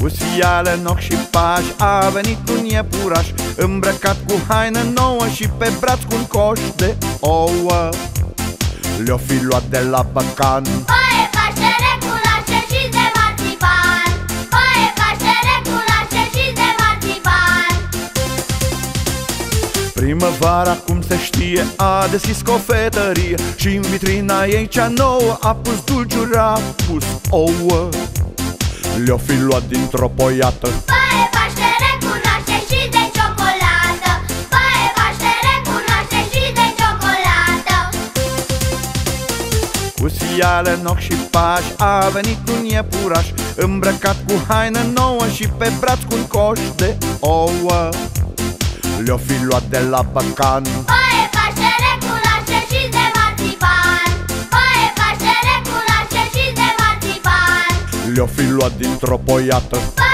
Cu siale în ochi și pași A venit un iepuraș Îmbrăcat cu haină nouă Și pe braț cu un coș de ouă. Le-o fi luat de la băcan. Paie, Paștere, culașe și de marțipan Paie, Paștere, culașe și de marțipan Primăvara, cum se știe, a deschis cofetărie și în vitrina ei cea nouă a pus dulciuri, a pus ouă Le-o fi luat dintr-o poiată. Paie, Paștere, culașe și de ciocolată. Paie, Paștere, culașe și de ciocolată. Cu siale în ochi și pași a venit un iepuraș Îmbrăcat cu haină nouă și pe braț cu un coș de ouă. Le-o fi luat de la băcan Paie, Le-o fi luat dintr-o poiată. Paie,